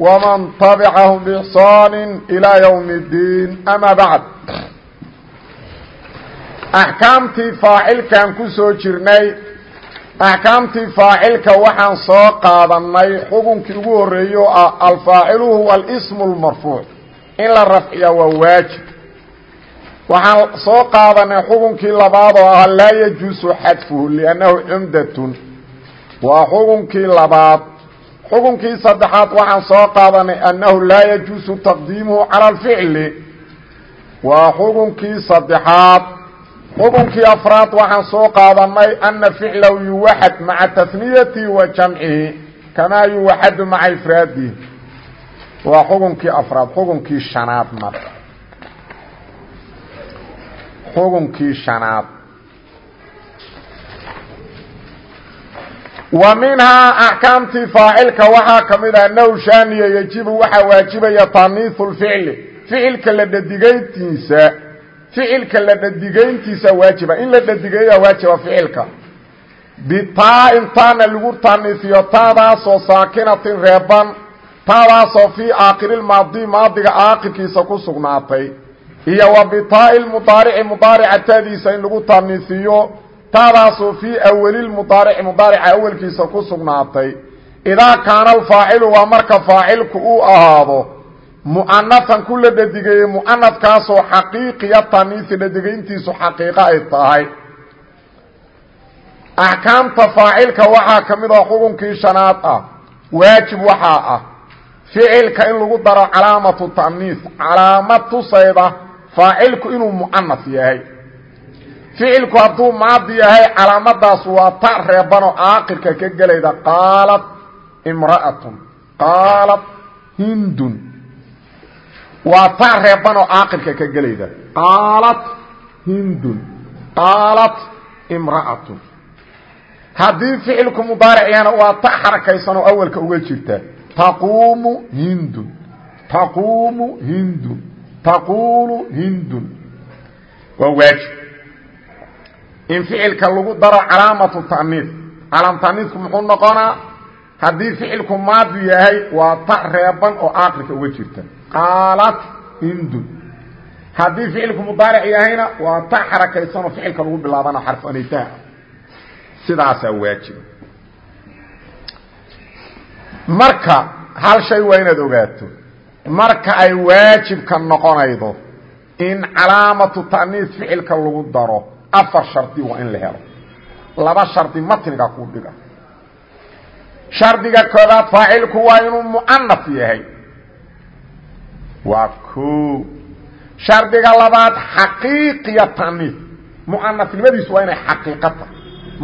ومن تبعهم بإحصان إلى يوم الدين أما بعد أحكامtii faacilkaan ku soo jirnay axkaamtii faacilka waxaan soo qaadanay xukunkii ugu horeeyey oo ah alfaacilu huwa alsmu اlmarfuuc in la rafciya waa waajib waxaan soo qaadanay xukunkii labaad oo ah laa yajuusu xadfuhu liannahu cumdatun waa xukunkii labaad xukunkii saddexaad waxaan soo qaadanay annahu laa yajuusu taqdiimuhu cala alficli. Waa xukunkii saddexaad. Xukunkii afraad waxaan soo qaadanay ana ficlahu yuwaxad maca taniyatihi wa jamcihi kamaa yuwaxadu maca ifraadihi. Waa xukunkii afraad xukunkii shanaad marka. Xukunkii shanaad wa minhaa axkaamtii faacilka waxaa ka mid ah naw shaaniya yejibu waxaa waajibaya taniihu lficli ficilka la dhadigayntiisa ficilka la dhadigayntiisa waajiba. In la dhadigeeya waajiba ficilka bitaa-in taana lagu taniifiyo taadaasoo saakinatin reeban taadaasoo fii aakirilmaadi maadiga aakirkiisa ku sugnaatay. Iyo wa bitaa-i mudaarici mudaarica taadiisa in lagu taniifiyo taadaasoo fii awali mudaarici mudaarica awelkiisa ku sugnaatay. Idaa kaana alfaacilu waa marka faacilku uu ahaado mu'anafan ku la dhadigeeyey mu'anafkaasoo xaqiiqiya taniisi dhadigayntiisu xaqiiqo ay tahay. Axkaamta faacilka waxaa ka mid ah xukunkii shanaad ah waajib waxaa ah ficilka in lagu daro calaamatu taniis calaamad tusayda faacilku inuu mu'anaf yahay ficilku hadduu maadi yahay calaamadaas waa ta reebanoo aakirka ka gelayda qaalat imra'atun qaalat hindun waa ta reebanoo aakirka ka gelayda qaalat hindun qaalat imra'atun haddii ficilku mudaaric yahana waa ta xarakaysanoo awalka uga jirta taquumu hindun taquumu hindun taquulu hindun waa waajib in ficilka lagu daro calaamatu taniis calaam taniisku muxuu noqonaa? Haddii ficilku maadi yahay waa ta reeban oo aakirka uga jirta. Qaalat hindun haddii ficilku mudaaric yahayna waa ta xarakaysanoo ficilka lagu bilaabana xarfu anitaha sidaasaa waajiba marka hal shay waa inaad ogaato. Marka ay waajibka noqonaydo in calaamatu ta'niis ficilka lagu daro afar shardi waa in la helo. Laba shardi matniga ku dhiga. Shardiga koobaad faacilku waa inuu mu'anaf yahay. Waa ko shardiga labaad xaqiiqiya ta'niis mu'anafnimadiisu waa inay xaqiiqata.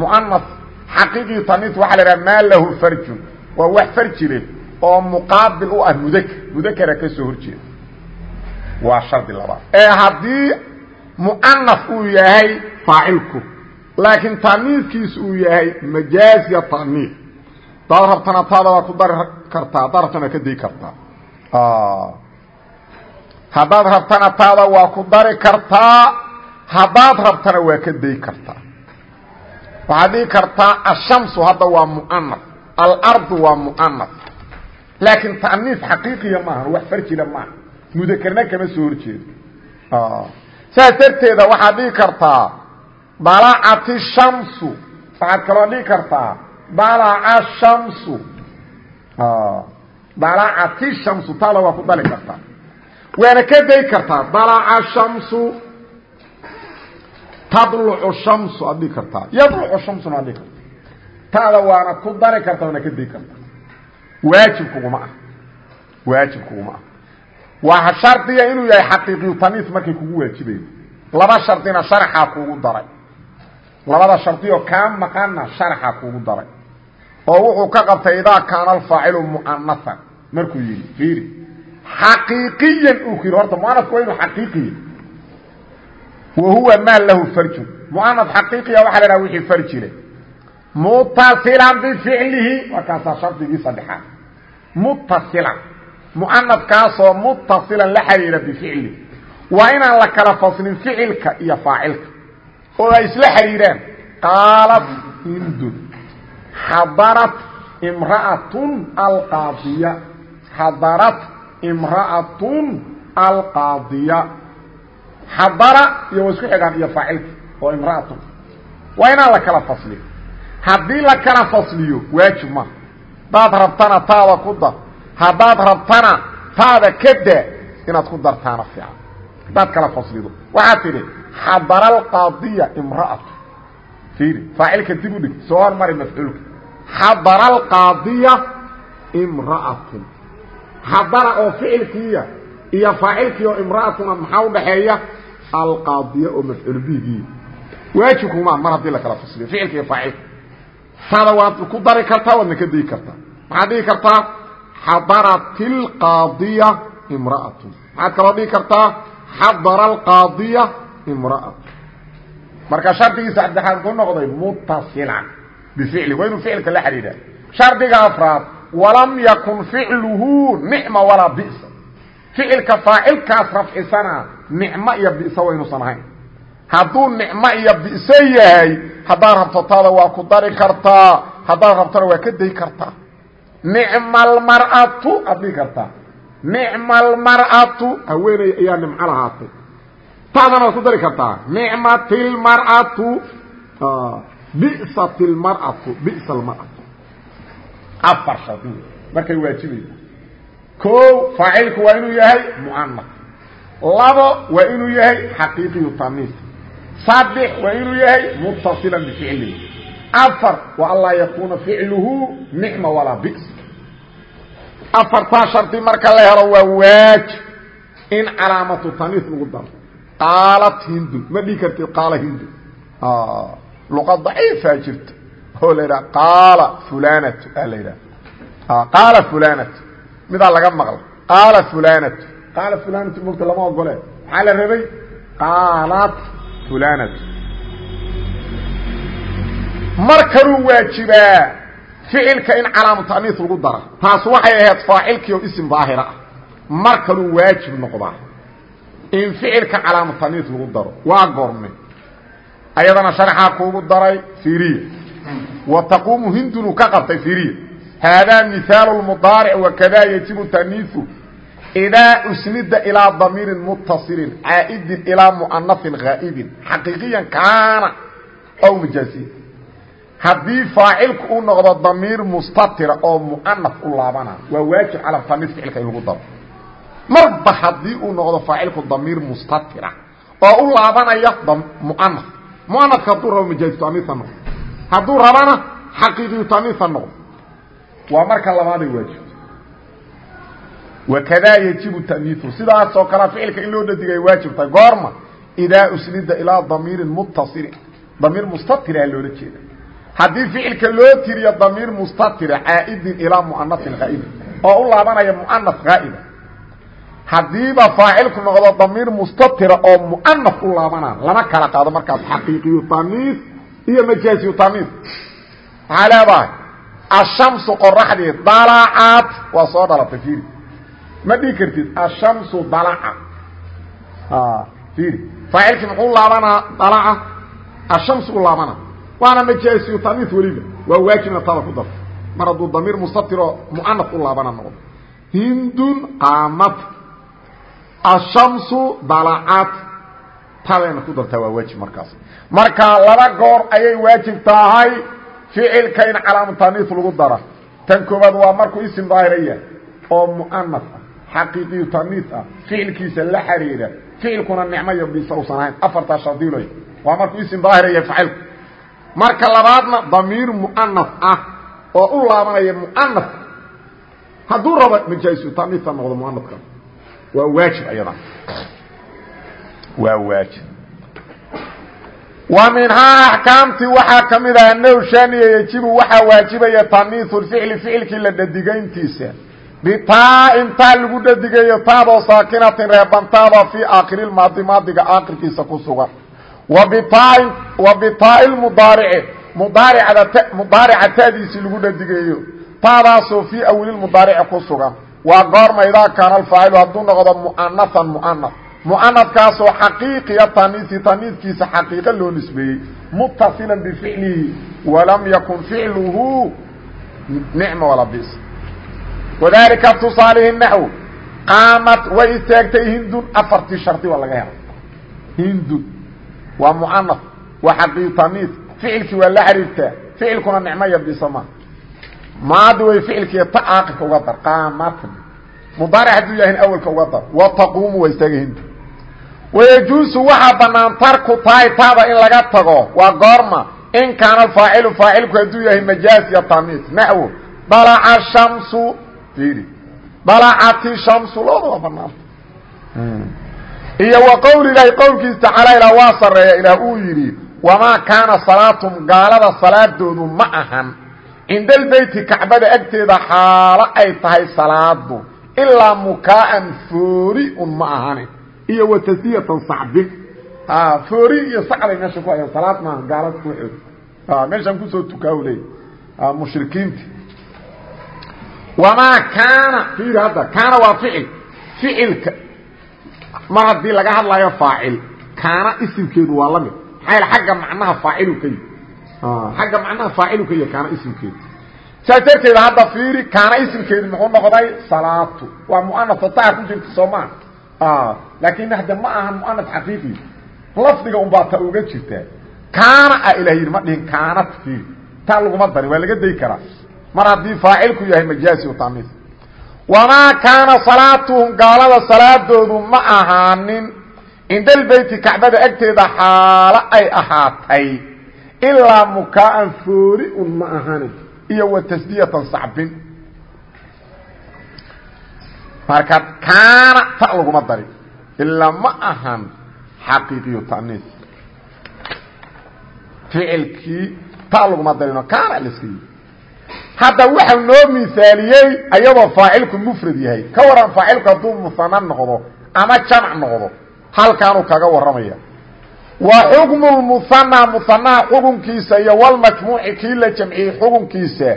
Mu'anaf xaqiiqiyu ta'niis waxaa la idhaha maa lahu farjun. Waa wax farjile oo muqaabil u ah mudakr mudakara ka soo horjeeda. Waa shardi labaad. Ee haddii mu'anaf uu yahay faacilku. Laakiin ta'niiskiisu uu yahay majaaziya ta'niis hadaad rabtana taada waa ku dari kartaa haddaad rabtana ka day kartaa. Haddaad rabtana taada waa ku dari kartaa haddaad rabtana waa ka day kartaa. Waxaad dhihi kartaa ashamsu hadda waa mu'anaf alardu waa mu'anaf laakiin ta'niis xaqiiqiya maaha wax farjila maaha. Mudakerna kama soo horjeedo saas darteeda waxaad dhihi kartaa dalacati shamsu. Waxaad kaloo dhihi kartaa dalaca shamsu. Dalacati shamsu taada waa ku dali kartaa waana ka day kartaa dalaca shamsu. Tadlucu shamsu aad dhihi kartaa yadlucu shamsuna aad dhihi kartaa. Taada waana ku dari kartaa waana ka day kartaa. Waajib kuguma ah. Waajib kuguma ah waa shardiga inuu yahay xaqiiqiyu taniis markay kugu waajibayo laba shardina sharaxaa kuugu daray. Labada shardioo kaa maqana sharaxaa kuugu daray. Oo wuxuu ka qabtay idaa kaana alfaacilu mu'anafan markuu yidhi fiiri. Xaqiiqiyan uu ku yidhi horta muanafku waa inuu huwa maa lahu farjun muanaf xaqiiqiya waxa la dhaha wixii farjile mutasilan bificlihi. Waa kaasaa shardigii saddexaad mutasilan muanafkaasoo mutasilan la xiriira bificlihi waa inaan la kala faslin ficilka iyo faacilka. Oo ay isla xiriiraan. Qaalat hindun. Xadarat imra'atun alqaadiya. Xadarat imra'atun alqaadiya. Xadara iyo wa isku xigaan iyo faacilka oo imra'atun. Waa inaan la kala fasliyo haddii la kala fasliyo waajib ma. Haddaad rabtana taada ku haddaad rabtana taada ka daa inaad ku dartaana fiican. Haddaad kala faslido. Waxaad tidhi xadara alqaadiya imra'atu fiiri faacilka dib u dhig soo hormari mafcuulka. Xadara alqaadiya imra'atun xadara oo ficilkiiya iyo faacilkii oo imra'atuna maxaa udhaxeeya alqaadiya oo mafcuul bihigiiya waajibkumaa mar haddii la kala fasliyo. Ficilka iyo faacilka. Taada waad ku dari kartaa waadna ka dayi kartaa maxaad dhihi kartaa xadarat ilqaadiya imra'atun maxaad kaloo dhihi kartaa xadara alqaadiya imra'atun marka shardigii saddexaad ku noqday mutasilan bificli waa inuu ficilka la xidhiidha shardiga afraad walam yakun ficluhu nicma walaa bisa ficilka faacilkaas rafcisana nicmo iyo biso waynuusan ahayn hadduu nicmo iyo biso yahay haddaad rabto taada waa ku dari kartaa haddaad rabtona waa ka nicma almar'atu aad dhihi kartaa nicma almar'atu haweeney ayaa nimco lahaatay. Taadana waad ku dari kartaa. Nicmat lmar'atu bisat lmar'atu bisa almar'atu afar shadi markay waajibaysa koo faacilku waa inuu yahay mu'anaf labo waa inuu yahay xaqiiqiyu tamiis saddex waa inuu yahay muttasilan bificlihi afar wa anlaa yakuuna ficluhu nicma walaa bis afartaa shardi marka la helo waa waajib in calaamatu tamiis lagu daro. Qaalat hindu ma dhihi kartid qaala hindu. Luqa daciifaa jirta. Oo la yidhaha qaala fulanatu a la yidhaha. Qaala fulanatu midaa laga maqla qaala fulanatu qaala fulanatu mogta lama ogole maxaa la rabay? Qaalat fulanatu mar kaluu waajibaa ficilka in calaamu ta'niis lagu dara. Taas waxay ahayd faacilkii oo isim daahira ah mar kaluu waajib noqdaa in ficilka calaamu ta'niis lagu daro. Waa goorme ayadana sharxaa kuugu daray fiiriya wa taquumu hindunu ka qabtay fiiriya haadaa mihaalu lmudaaric wakada yajibu taniisu idaa usnida ilaa damiirin mutasilin caa'idin ilaa mu'anafin haa'ibin xaqiiqiyan kaana ow majaasiya haddii faacilku uu noqdo damiir mustatira oo mu'anaf u laabana waa waajib cala taniis ficilka in lagu daro. Marba haddii uu noqdo faacilku damiir mustatira oo u laabanaya mu'anaf muanafka hadduu rabo majaazi tamiisa noqdo hadduu rabana xaqiiqiyu tamiisa noqdo waa marka labaaday waajibto wakadaa yajibu tamiiu sidaasoo kalea ficilka in loo dhadigay waajibtahay goorma idaa usnida ilaa damiirin muttasilin damiir mustatira loola jeeda haddii ficilka loo tiriyo damiir mustatira caa'idin ilaa mu'anafin haa'ibin oo u laabanaya mu'anaf haa'iba haddiiba faacilku noqdo damiir mustatira oo mu'anaf u laabana lama kala qaado markaas. Xaqiiqiyu tamiis iyo majaaziyu tamiis. Maxaa leedahay ashamsu qoraxdii dalacat waa soo dhalatay fiiri. Ma dhihi kartid ashamsu dalaca. Fiiri. Faacilkii muxuu laabanaa dalaca? Ashamsu u laabana waana majaaziyu tamiis weliba. Waa waajibna tada ku darto mar hadduu damiir mustatiroo mu'anaf u laabana noqdo. Hindun qaamat ashamsu dalacat tadayna ku dartaa waa waajib markaas. Marka laba goor ayay waajib tahay ficilka in calaamu taniis lagu dara. Tan koobaad waa markuu isim daahiraya oo mu'anas ah. Xaqiiqiyu taniis ah. Ficilkiisa la xiriira. Ficilkuna nicmo iyo bisa usan ahayn afartaa shadiiloy waa markuu isim daahiraya facilku marka labaadna damiir mu'anas ah oo u laabanaya mu'anas hadduu rabo majaasu taniisa noqdo mu'anaska waa waajib ayada. Waa waajib. Wa minhaa axkaamtii waxaa ka mid ah now shaniya yejibu waxaa waajibaya taniisu lficli ficilkii la dhadigayntiisa. Bitaa-in taa lagu dhadigayo taadoo saakinatin reebantaada fii aakhiri maadi maadiga aakhirkiisa ku sugan wa bitaa wa bitaa mudaarici. Mudaarica taadiisii lagu dhadigayo taadaasoo fii awililmudaarici ku sugan. Waa goorma idaa kaana alfaacilu hadduu noqdo mu'anafan mu'anaf mu'anafkaasoo xaqiiqiya taniisi taniiskiisa xaqiiqo loo nisbeeyey. Mutasilan bificlihi walam yakun ficluhu nicma wala bis wadalika tusaalihi naxw. Qaamat way istaagtay hindun afartii shardi waa laga helay. Hindun waa mucanaf waa xaqiiq taniis ficilkii waa la xariirtaa ficilkuna nicmo iyo bisa ma. Maadi way ficilkii ta aaqirka uga dar qaamatan mudaaric hadduu yahay awelka uga dar. Wa taquumu waa istaaga hindu wayajuusu waxaa banaan tarku tahay taada in laga tago. Waa goorma. In kaana alfaacilu faacilku hadduu yahay majaaz iyo tamiis. Naxwo dalaca shamsu dalacati shamsu labada waa banaanta iyo wa qowli ilaahi qowlkiisa tacaala ilaa waa sareeya ilaah uu yidhi wamaa kaana salaatum gaalada salaadoodu ma ahan. Cinda albeyti kacbada agteeda xaalo ay tahay salaadu ilaa mukaa'an foori un ma ahani. Iyo watasiyatan sacbin foori iyo sacday meesha ku hayaan salaad maaha gaalada kuxood meeshaan ku soo tukaa leey mushrikiinti. Wamaa kaana fiiri hadda kaana waa ficil. Ficilka mar haddii laga hadlayo faacil kaana isimkeedu waa la mid. Maxaa agga macnaha faacilu ka yi agga macnaha faacilu ka yahy kaana isimkeedu saas darteeda hadda fiiri kaana isimkeedu muxuu noqday salaatu. Waa muanasa taa ku jirta soo maa laakin hade ma aha muanas xaqiiqi. Lafdiga un baa ta uga jirtaa kaana a ilah yidhi ma dhihin kaanat fiiri. Taa laguma darin waa laga day karaa. Mar haddii faacilku yahay majaasi tamis wamaa kaana salaatuhum gaalada salaadoodu ma ahaanin cinda albeyti kacbada agteeda xaalo ay ahaatay ilaa mukaa'an foori un ma ahanin iyo wa tasdiyatan sacbin marka kaana ta laguma darin ilaa ma ahan xaqiiqiyu tanis ficilkii ta laguma darino kaana hadda waxau noo misaaliyey ayadoo faacilku mufrad yahay. Ka waran faacilku hadduu musana noqdo ama jamc noqdo halkaanuu kaga warramaya. Wa xukmu lmuhanaa muhanaha xukunkiisa iyo walmajmuuci kii la jamciyey xukunkiisa.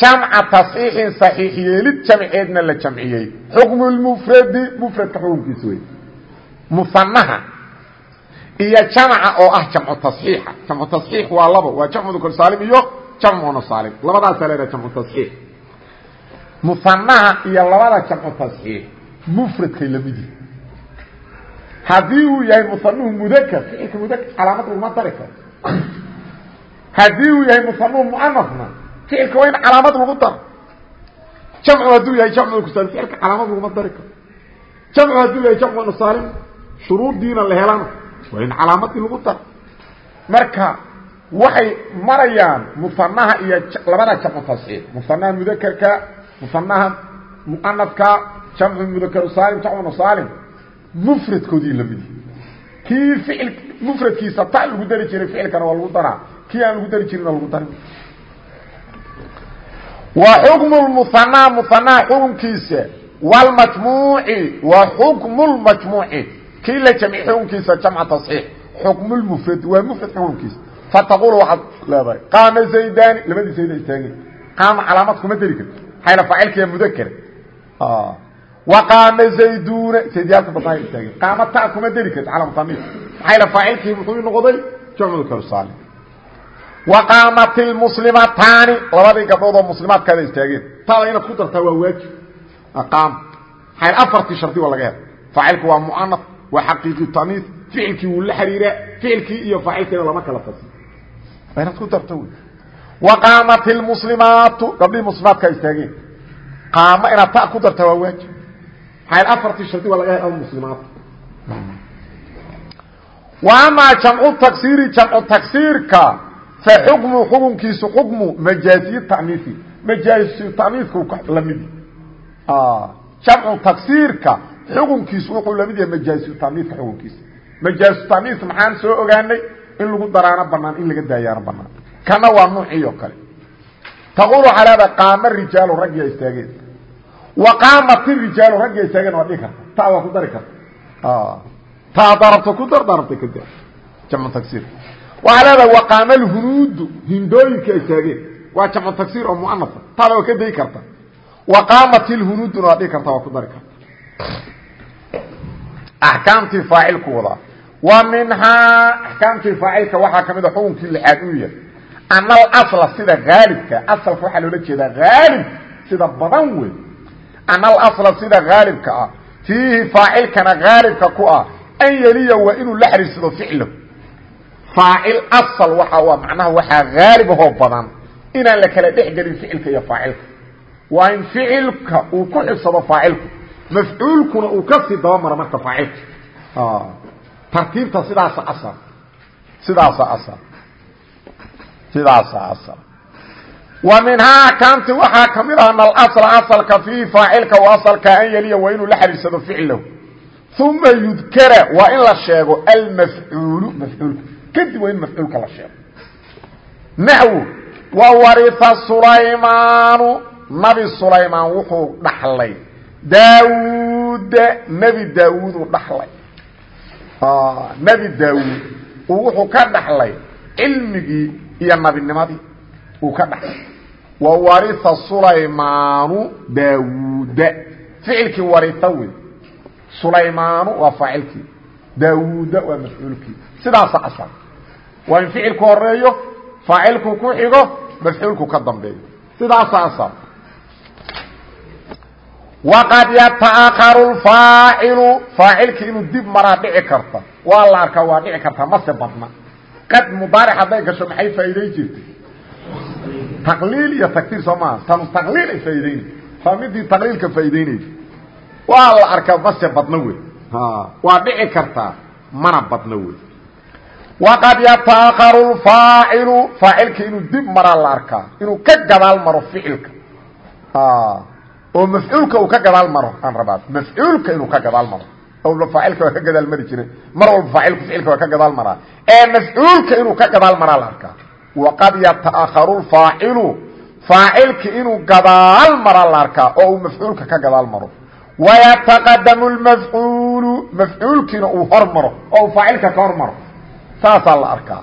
Jamca tasxiixin saxiix yeelid jamceedna la jamciyey. Xukmu lmufradi mufradka xukunkiisa wey muhanaha iyo jamca oo ah jamcu tasxiixa jamcu tasxiix waa labo waa jamcu dukr saalim iyo jamcu muanasaalim labadaasaa leedaha jamcu tasxiix muhanaha iyo labada jamcu tasxiix mufradkay la mid yihi haddii uu yahay musanuhu mudakr ficilka mudakr calaamad laguma dari karo. Haddii uu yahay musanuhu muanasna ficilka waa in calaamad lagu daro. Jamcu hadduu yahay jamcu kusaalim ficilka calaamad laguma dari karo. Jamcu hadduu yahay jamcu anasaalim shuruuddiina la helana waa in calaamad lagu daro. Marka waxay marayaan musanaha iyo labada jamcu tasxiix musanaha mudakerka musanaha muanafka jamcu mudakr saalim jamcu nasaalim mufradkoodii la mid kii ficil mufradkiisa ta lagu dari jiray ficilkana waa lagu daraa. Kii aan lagu dari jirin waa lagu dari wa xukmu lmuhanaa muhanaa xukunkiisa wlmajmuuci wa xukmu lmajmuuci kii la jamci xukunkiisa jamca tasxiix xukmu lmufradi waa mufrad xukunkiisa fataqulu waaad leedahay qaama zaydani labadii zayd ay taageen qaama calaamad kuma deli karto maayl aacilkiya mudakere wa qaama zayduna zaydyaalka badnaa ay taageen qaama ta kuma deli karto calaamutamiis maxayl faacilkii wuxuu noqday jamcu kalsaali wa qaamat ilmuslimataani labadii gabdhood oo muslimaadkaada ay taageen tada inaad ku dartaa waa waajib qaama maayl afartii shardi waa laga hela faacilku waa muanaf waa xaqiiqi tamiis ficilkii wuu la xiriiraa ficilkii iyo faacilkeeda lama kala fasi waa inaad ku darto wy waqaamat ilmuslimaatu gabdhihii muslimaadkaa istaageen. Qaama inaad ta ku dartaa waa waajib. Maxaa afartii shardi waa laga hel almuslimaatu wa amaa jamcu taksiiri jamcu taksiirka fa xukmu xukunkiisu xukmu majaasiyi taniisi majaasiyu taniisku la mid. Jamcu taksiirka xukunkiisu wuxuu la mid yahay majaasiyu taniiska xukunkiisa majaasiyu taniis maxaan soo ogaanay? In lagu daraano banaan in laga daayaano banaan kana waa nuucii oo kale. Taquul waxaa leedahay qaama rijaalu raggiyaa istaageen. Waqaamat irijaalu raggay taageen waa dhigi karta. Ta waa ku dari karta. Ta haddaa rabto ku dar daa rabta kada jamcu tagsiir. Waxaa leedahay waqaama alhunuudu hindooyinka ay taageen waa jamcu tagsiir oo muanasa taada waa ka dayi karta. Waqaamat ilhunuuduna waa dhigi karta waa ku dari karta. Axkaamtii faacilku wadaa. wa minhaa axkaamtii faacilka waxaa ka mid a xukunkii lixaad uu yahay ana alasla sida haalibka asalka waxaa loola jeedaa haalib sida badan wey ana alasla sida haalibka ah fiihi faacilkana haalibka ku ah an yeliya waa inuu la xariirsado ficlahu faacil asal waxa u macnaha waxaa haalib ahoo badan inaan la kala dhex gelin ficilka iyo faacilka waa in ficilka uu ku xibsado faacilku mafcuulkuna uu ka sii dabamaro marka faacilka tartiibta sidaasa asal. Sidaasa asal. Sidaasa asal. Wa minhaa akaamti waxaa ka mid ah an alasla asalka fiihi faacilka u asalka an yeliya waa inuu la xariirsado ficlahu uma yudkara waa in la sheego almafcuulu mafcuulka kadib waa in mafcuulka la sheego. Naxwu wa waria sulaymaanu. Nabi sulaymaan wuxuu dhaxlay. Daawuuda nebi daawuuduu dhaxlay nebi daawuud uu wuxuu ka dhaxlay cilmigii iyo nabinimadii uu ka dhaxlay. Wa waria sulaymaanu daawuuda ficilkii waria wey. Sulaymaanu waa faacilkii. Daawuuda waa mafcuulkii. Sidaasa asal waa in ficilku horeeyo faacilku ku xigo mafcuulku ka dambeeyo. Sidaasa asal waqad yataakaru faacilu faacilki inuu dib maraa dhici karta waa la arkaa waa dhici kartaa mase badna qad mudaaric hadday gasho maxay faa'iidayn jirtay taqliil iyo tagtiir soo maaha tanu taqliil ay faa'idaynay waa midii taqliilka faa'idaynaysa waa la arkaa mase badna wey waa dhici kartaa mana badna wey waqad yataakaru faacilu faacilki inuu dib maraa la arkaa inuu ka gadaal maro ficilka oo mafcuulka uu ka gadaal maro aan rabaa. Mafcuulka inuu ka gadaal maro. Walba faacilka waa ka gadaal mari jiray. Mar walba faacilku ficilka ka gadaal maraa. Ee mafcuulka inuu ka gadaal maraa la arkaa. Waqad yataakharu faacilu. Faacilki inuu gadaal maraa la arkaa oo uu mafcuulka ka gadaal maro. Wayataqadamu lmafcuulu mafcuulkiina uu hor maro oo uu faacilka ka hor maro. Saasaa la arkaa.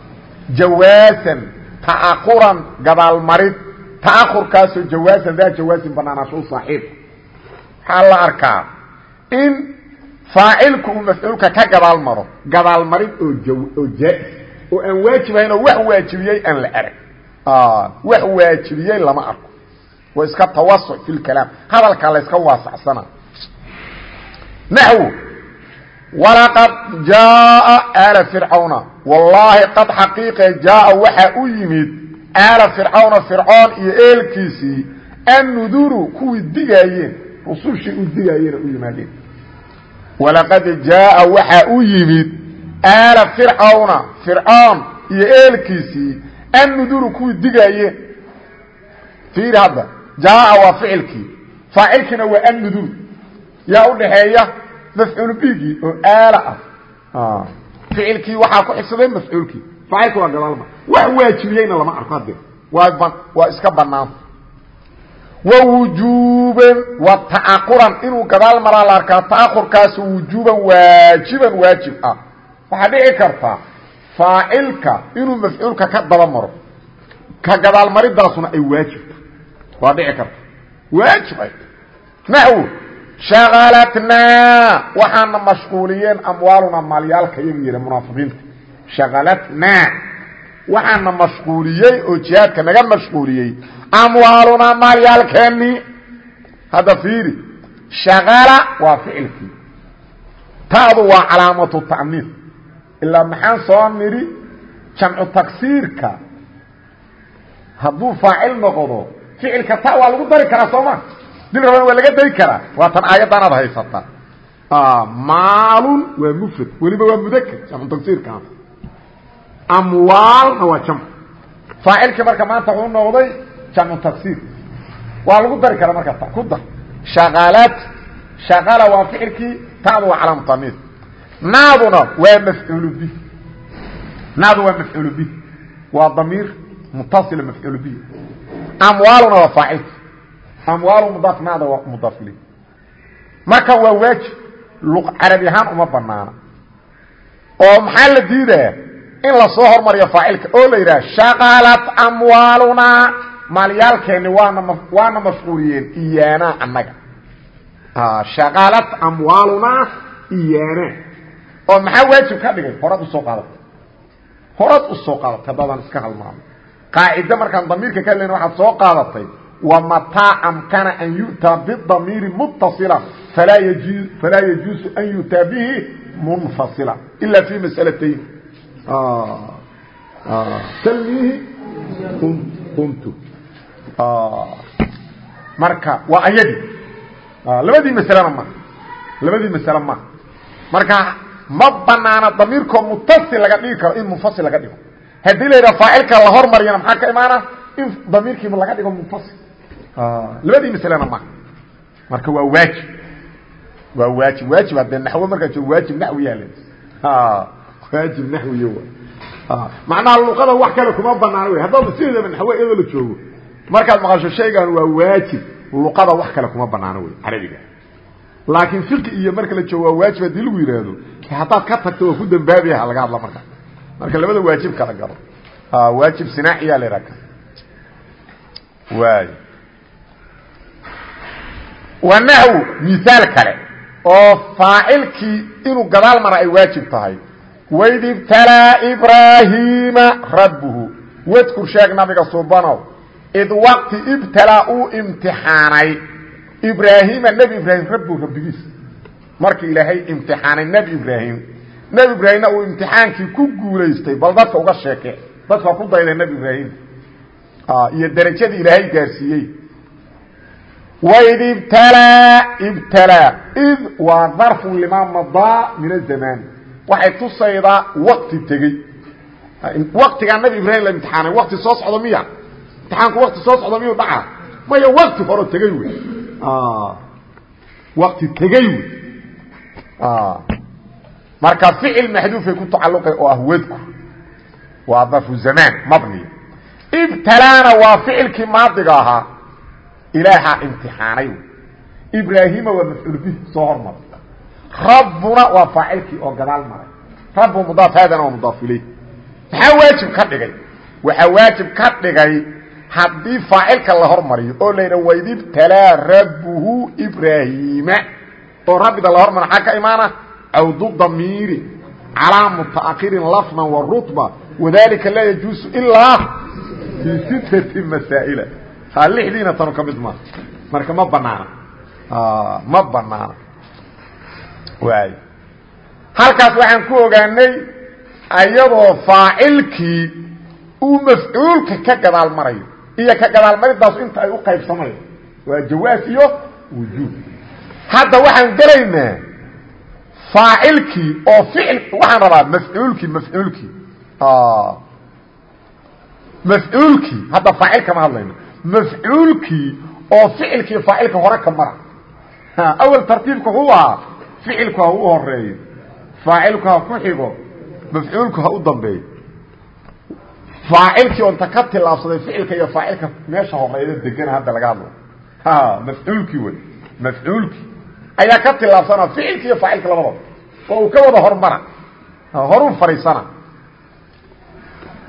Jawaasan ta'aquran gadaal marid taahurkaasoo jawaasan daa jawaasin banaanaasho u saaxiib waxaa la arkaa in faacilku uu mafcuulka ka gadaal maro gadaal marin oo oo jaa-is oo aan waajib ahayn oo wax waajibiyey aan la arag wax waajibiyey lama arko waa iska tawasuc fi lkalaam hadalkaa la yska waasacsana naxwu walaqad jaaa aala fircawna wallaahi qad xaqiiqe jaaa waxaa u yimid aala fircawna fircoon iyo eelkiisii annuduru kuwii digaayeen rusushii u digaayeen u yimaadeen. Walaqad jaaa waxaa u yimid aala fircawna fircoon iyo eelkiisii annuduru kuwii digaayeen. Fiiri hadda jaaa waa ficilkii faacilkiina waa annudur yaa u dhaxeeya mafcuul bigii oo aala ah. Ficilkii waxaa ku xigsaday mafcuulkii faacilka waa gadaalma wax waajibiyeyna lama arko hadde waa iska banaanta wujuuban wa ta'aquran. Inuu gadaal maraa la arkaa ta'akurkaasu wujuuban waajiban waajib ah. Waxaa dhici karta faacilka inuu mafcuulka ka daba maro ka gadaal maridaasuna ay waajibta waa dhici karta. Waajib ay naxw shagalatnaa waxaana mashquuliyeen amwaaluna maalyaalka iyaga yidha munaafiqiinta shagalatnaa waxaana mashquuliyey oo jihaadka naga mashquuliyey. Amwaalunaa maalyaalkeennii hadda fiiri shagala waa ficilkii. Taadu waa calaamatu ta'niif. Ilaa maxaan soo nidhi jamcu taksiirka hadduu faacil noqdo ficilka ta waa lagu dari karaa soo ma? Dil raban waa laga dari karaa. Waa tan aayaddan aad haysataa maalun waa mufrad weliba waa mudakr jamcu taksiirkaas amwaalna waa jamc faacilkii marka maanta wuxuu noqday jamcu taksiir waa lagu dari karaa marka ku dar. Shaqalat shaqala waa ficilkii taadu waa calaamu taniis naaduna waa mafcuulu bih naadu waa mafcuulu bih waa damiir mutasila mafcuulu bih amwaaluna waa faacilki amwaalu mudaaf maada waa mudaaf ilay marka waa waajib carabi ahaan uma banaana oo maxaa la diidaya in la soo hormariyo faacilka oo la yidhaha shaqalat amwaalunaa. Maalyaalkeeni waana waana mashquuliyeen iyaana annaga. Shaqalat amwaalunaa iyaana. Oo maxaa waajib ka dhigay? Horad u soo qaadata. Horad u soo qaadatay haddaadan iska halmaamo qaacide markaan damiirka ka hadlayna waxaad soo qaadatay wamataa amkana an yu'taa bidamiiri mutasila falaa yajuusu an yu'taa bihi munfasila. Ila fi masalatayn salmihi qumtu marka waa ayadii labadii maslena ma labadii masle ma marka ma banaana damiirkoo mutasil laga dhigi karo in munfasil laga dhigo haddii la yidhaha faacilka la hormariyana maxaa ka imaana in damiirkiiba laga dhigo munfasil labadii maslena ma marka waa waajib waa waajib waajib haddee naxwo markaa joogo waajib naxwi yaale waajib naxwiy macnaha luqada wax kale kuma banaana wey. Haddaba sideedaba naxwo iyadoo la joogo. Markaad maqasho shaygan waa waajib. Luqada wax kale kuma banaano wey carabiga laakiin fiqi iyo marka la joogo waa waajib haddii lagu yidhaahdo haddaad ka tagto waa ku dambaabiyaha laga hadla marka. Marka labada waajib kala garo waajib sinaaciyaa la yidhaha waay. Wa naxw miaal kale oo faacilkii inuu gadaal mara ay waajib tahay waid ibtalaa ibraahiima rabbuhu wadkur sheeg nabiga subanow id waqti ibtalaa uu imtixaanay ibraahiima nebi ibraahim rabbuhu rabbigiis markii ilaahay imtixaanay nebi ibraahim nebi ibraahimna uu imtixaankii ku guulaystay bal dadka uga sheeke dadka ku dayday nebi ibraahim iyo derajadii ilaahay gaarsiiyey waid ibtalaa ibtalaa id waa darfu limaa madaa min azamaan waxay tusaydaa wakti tegey waktigaa nabi ibraahim la imtixaanay wakti soo socdo miya. Imtixaanku wakti soo socdo miyuu dhacaa? Maya wakti horo tegey wey. Wakti tegey wey. Marka ficil maxduufay ku tacalluqay oo ah wadku waa darfu zamaan mabniya ibtalaana waa ficilkii maadiga ahaa ilaahaa imtixaanay. Wey ibraahima waa mafcuul bih soo hormaray rabbuna waa faacilkii oo gadaal maray. Rabu mudaaf haadana waa mudaaf waajib ka dhigay? Waxaa waajib ka dhigay haddii faacilka la hormariyo oo la yidhaha waid ibtalaa rabbuhu ibraahiima oo rabbida la hormaro xaa ka imaana? Cawdu damiiri calaa mutaakirin wa rutba wadalika laa yajuusu ilaa fii sittati masaa'ila. Lixdiina tanu ka mid marka ma banaana ma banaana waay halkaas waxaan ku ogaanay ayadoo faacilkii uu mafcuulka ka gadaal marayo iyo ka gadaal maridaasu inta ay u qaybsamayo. Waa jawaas iyo wujuub. Hadda waxaan gelaynaa faacilkii oo ficil waxaan rabaa mafcuulkii mafcuulkii. Mafcuulkii hadda faacil kama hadlayno. Mafcuulkii oo ficilkii faacilka hore ka mara. Awal tartiibka ahaa ficilku ha u horeeyo faacilku ha ku xigo mafcuulku ha u dambeeyo. Faacilkii onta ka tilaabsaday ficilka iyo faacilka meesha horreeya degana hadda laga hadlo. Mafcuulkii wey mafcuulkii. Ayaa ka tilaabsana ficilka iyo faacilka labadaba. Oo uu ka wada hormara horuu fadhiisana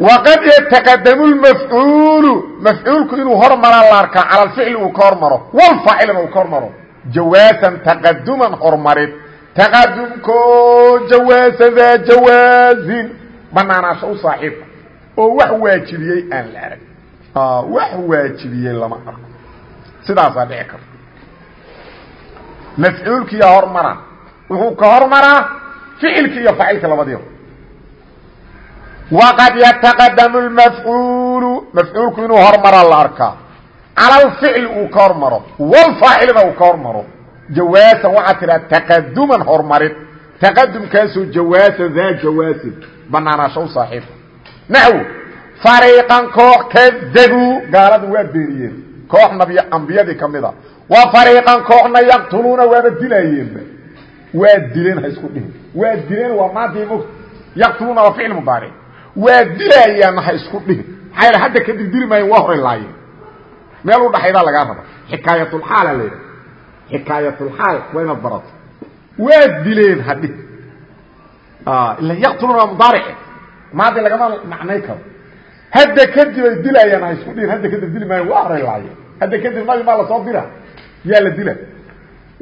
waqad yataqadamu lmafcuulu mafcuulku inuu hormaraa la arkaa cala alficli uu ka hormaro walfaacilna uu ka hormaro. Jawaasan taqaduman horumarid taqadumko jawaasa daa jawaasin banaanaasho u saaxiibka oo wax waajibiyey aan la arag. Wax waajibiyey lama arko. Sidaasaa dhici karta mafcuulkiiyaa hormara wuxuu ka hormaraa ficilki iyo faacilka labadiiba waqad yataqadamu lmafcuulu mafcuulku inuu hormaraa la arkaa. Cala alficli uu ka hormaro. Walfaacilna uu ka hormaro jawaasan waxaa tidhaha taqaduman horumarid taqadumkaasoo jawaasa daa jawaasin banaanaasho u saaxiiba naxw fariiqan koox kadabuu gaaladu waa beeniyeen koox nabiy ambiyadii ka mid a wa fariiqan kooxna yaqtuluuna waaba dilaayeenba waa dileen ha isku dhihin waa dileen waa maadii mugta yaqtuluuna waa ficil mudaaric waa dilaayaan ha isku dhihin maxaa hadda kadib dili maayen waa horay laayeen meel u dhaxaydaa lagaa raba xikaayatulxaala la yidhaha xikaayatulxaal waa inaad barato waa dileen hadhi ila yaqtuluuna waa mudaarice maadi lagama macnay karo hadda kadib ay dilayaan ha isku dhihin hadda kadib dili maayan waa aray laaye hadda kadib nabi maa la soo dira yaa la dila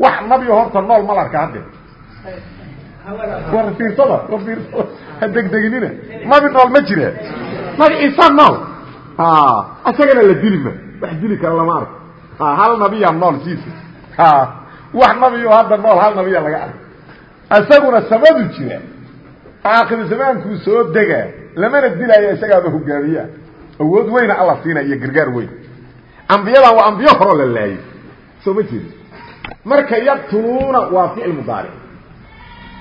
wax nabiga horta nool ma la arka hadde war fiirsada war fiirsada ha degdeginina nabi nool ma jira nabi ciisa nool isagana la dili ma wax dili kara lama arko hal nabiya nool siisa wax nabiyo hadda nool hal nabiya laga arka isaguna samadu jira. Aakhir zamaankuu soo dega. Lamana dilaayo isagaaba hogaamiyaa awood weyna alla siina iyo gargaar weyn. Ambiyadan waa ambiyo horoo la laayay. Soo ma jeedi marka yaqtuluuna waa ficil mudaaric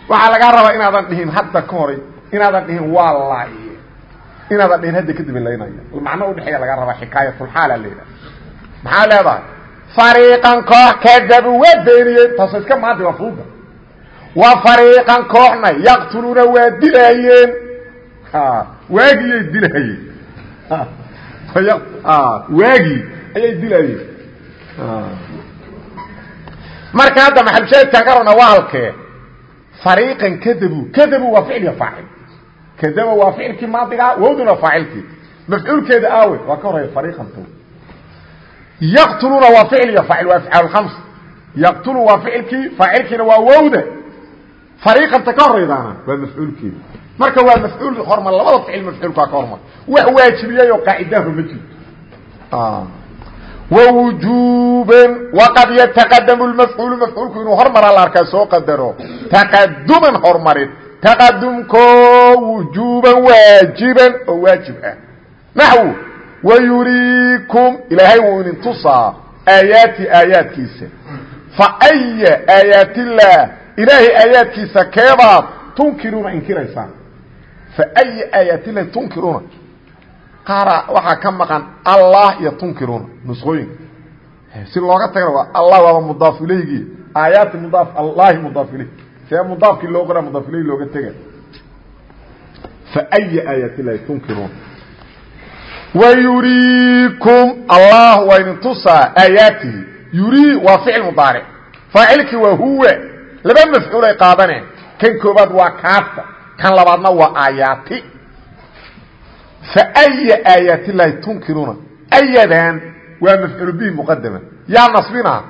waxaa lagaa rabaa inaadan dhihin hadda ka horay inaadan dhihin waa laaye inaadan dhihin hadda kadib laynaya. Macno udhexeeya lagaa rabaa xikaayatulxaala leedahay maxaa leedahay fariiqan koox kadabu waa beeniyeen taas iska maanta waa fuuda wa fariiqan kooxna yaqtuluuna waa dilaayeen. Waagiyay dilaayeen. Waagii ayay dilaayeen. Marka hadda maxalshaadkaan ka rabna waa halkee? Fariiqan kadabu kadabu waa ficil iyo faacil. Kadaba waa ficilkii maadigaa wowduna faacilkii. Mafcuulkeeda aawe waa ka horreeya fariiqanto yaqtuluuna waa ficil iyo faacil waa afcaal khams yaqtulu waa ficilkii faacilkiina waa wowda fariiqanta ka horeydaana waa mafcuulkeeda marka waa mafcuul hormar labada ficil mafcuulkaa ka hormar wax waajibiyay oo qaacidahu ma jirto. Wwujuban waqad yataqadamu lmafcuulu mafcuulku inuu hormara la arkaa soo qadaro. Taqaduman hormarid taqadumko wujuban waajiban oo waajib ah. Naxwu wayuriikum ilaahay wuu idin tusaa aayaati aayaadkiisa fa aya aayaatillaah ilaahay aayaadkiisa keebaad tunkiruuna inkiraysaan fa aya aayaatillahi tunkiruuna qaara waxaa ka maqan allah iyo tunkiruuna nusqooyinka si looga tagana waa allah waaba mudaaf ilaygi aayaati mudaaf allahi mudaaf ilayh see mudaafkii loo qoraa mudaaf ilayh looga tega fa aya aayaatillahi tunkiruuna wayuriikum allah waa idin tusaa aayaatihi yurii waa ficil mudaaric faacilkii waa huwa laba mafcuul ay qaadaneen kan koobaad waa kaafta kan labaadna waa aayaati fa aya aayaati llaahi tunkiruuna ayadan waa mafcuul bihi muqadama yaa nasbina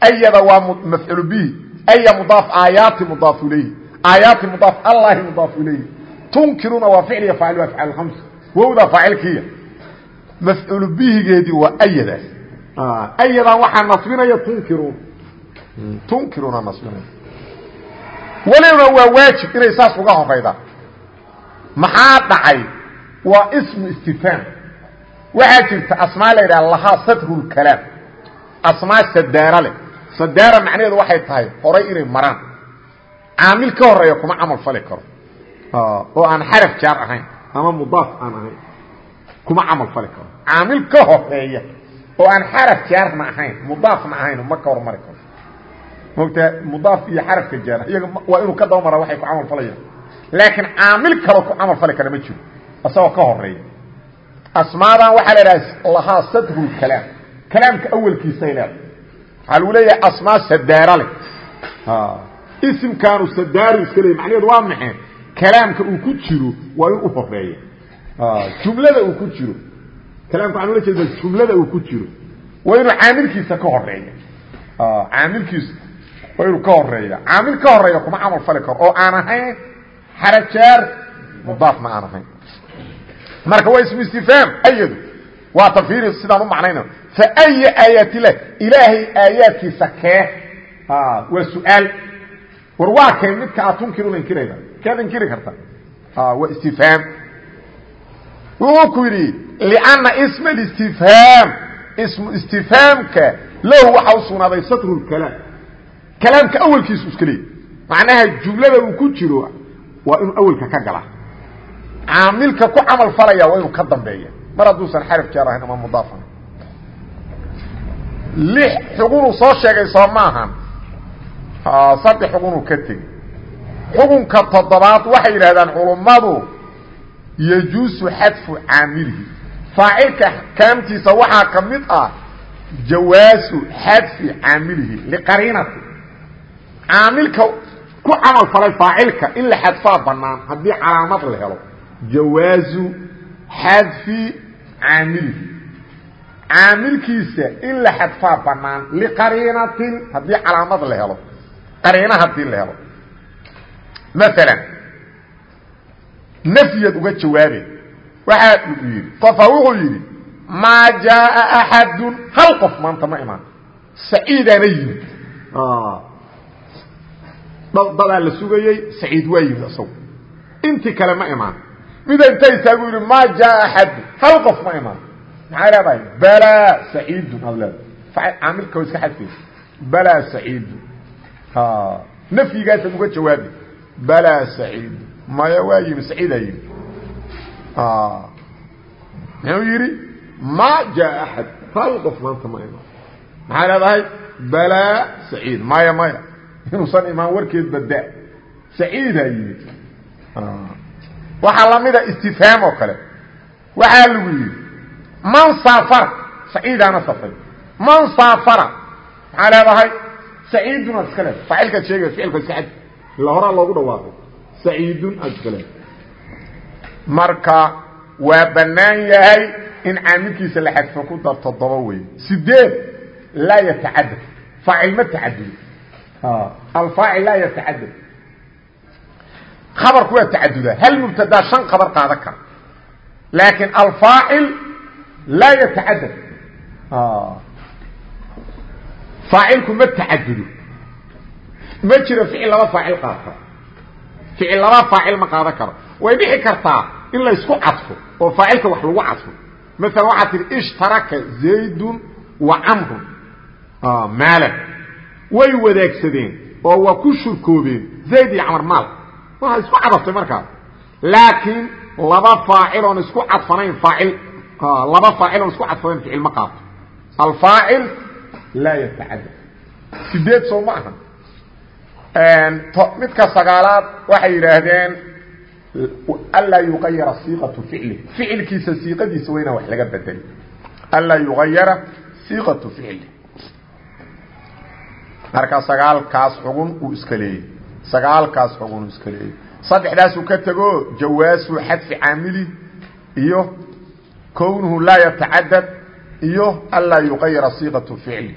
ayada waa mafcuul bihi aya mudaaf aayaati mudaaf ilayhi aayaati mudaaf allahi mudaaf ilayhi tunkiruuna waa ficil iyo faacil afcaal khams wowda faacilkiya mafcuul bihigeedii waa ayadaas ayadan waxaa nasbinaya tunkiruun tunkiruuna nasbinaya welibna waa waajib inay saas uga horayda maxaa dhacay? Waa ismu istifhaam waxaa jirta asmaa la yidhaha lahaa sadrulkalaam asmaa sadaara leh. Sadaara macnaheedu waxay tahay horay inay maraan. Caamil ka horreeya kuma camal fali karo. Oo aan xaraf jaar ahayn. Ama mudaaf aan ahayn kuma camal fali karo. Caamil ka horreeya oo aan xaraf jaarna ahayn mudaafna ahayn ma ka hormari karo. Mogtaa mudaaf iyo xarafka jaara iyaga waa inuu ka daba mara waxay ku camal falayaan. Laakiin caamil kaloo ku camal fali kara ma jiro isagoo ka horreeya. Asmaadan waxaa la idhaha lahaa sadru kalaam. Kalaamka awelkiisay leedahay waxaa lagu leeyahay asmaa sadaara leh. Isimkaanu sadaaru iska leey macnaheedu waa maxay? Kalaamka uu ku jiro waa in u horreeya jumlada uu ku jiro kalaamka waxaan ula jeeda jumlada uu ku jiro waa inuu caamilkiisa ka horreeya caamilkiisa waa inuu ka horreeya caamil ka horreeya kuma camal fali karo oo aan ahayn xarajaar mudaafna aan ahayn marka waa ismu istifhaam ayadu waa tafiri sidaan u macnayna fa aya aayaat ilah ilaahay aayaadkiisa kee waa su'aal war waa kee midka aad tunkiruna inkirayda kead inkiri karta waa istifhaam wuxuu yidhi lianna isma alistifhaam ismu istifhaamka lahu waxaa u sugnaaday satru lkalaam kalaamka awelkiisu iska leey macnaha jumlada uu ku jiro waa inuu awelka ka galaa caamilka ku camal falaya waa inuu ka dambeeya. Mar hadduusan xaraf jaar ahayn ama mudaaf ahayn lix xugunuu soo sheegay soo maahan saddex xugunuu ka tegey. Xukunka toddobaad waxay yidhahdaan culummadu yajuusu xadfu caamilihi. Faacilka kaamtiisa waxaa ka mid ah jawaasu xadfi caamilihi liqariinati caamilka ku camal falay faacilka in la xadfaa banaan haddii calaamad la helo. Jawaazu xadfi caamilihi. Caamilkiisa in la xadfaa banaan liqariinatin haddii calaamad la helo. Qariina haddii la helo. Maala nafyad uga jawaabe waxaa yidhi qofa wuxuu yidhi maa jaaa axadun. Hal qof maanta ma imaan. Saciidaana yimid. Dadaa la sugayey saciid waa yimid isagu intii kale ma imaan. Mida inta istaagu yidhi maa jaaa axadun. Hal qof ma imaan. Maxay leedahay balaa saciidun. Aad leedahay caamilka wa iska xadfaysa balaa saciidun. Nafyigaasaad uga jawaabi balaa saciidun maya waa yimi saciidaa yimi muxuu yidhi ma jaa axad hal qof maanta ma imaan maxay leedahay? Balaa saciid. Maya maya. Inuusan imaan warkeed badaa saciidaa yimid waxaa lamida istifhaam oo kale. Waxaa lagu yidhi man saafara. Saciidaana safray. Man saafara. Maxaa leedahay? Saciidun aad iska leedahay faacilkaad sheegaya ficilka iska xad ila horaa loogu dhawaaqay saciidun leedahay marka waa bannaan yahay in caamilkiisa la xadfo ku dar toddoba wey sideed laa yatacadad faacil ma tacadudo alfaacil laa yatacadad khabarku waa tacadudaa hal mubtadaa shan khabar qaadan kara laakiin alfaacil laa yatacadad faacilku ma tacadudo ma jiro ficil laba faacil qaata ficil laba faacil ma qaadan karo. Way dhici kartaa in laysku cadfo oo faacilka wax lagu cadfo maala waxaad tihi ishtaraka zaydun wa camrun maalan. Way wadaagsadeen oo waa ku shurkoobeen zayd iyo camar maal. Waa isku cadaftay markaas laakiin laba faacil oon isku cadfanayn aacil laba faacil oon isku cadfanayn ficil ma qaato. Alfaacil laa yatacadda. Sideed soo ma aha midka sagaalaad waxay yidhaahdeen anlaa yuayara siiqatu ficli. Ficilkiisa siiqadiisa waa inaan wax laga bedeli. Anlaa yuayara siiqatu ficli. Marka sagaalkaas xugun uu iska leeyey sagaalkaas xugun uu iska leeyey saddexdaasuu ka tego jawaasu xadfi caamili iyo kownuhu laa yatacadad iyo anlaa yuqayira siiqatu ficli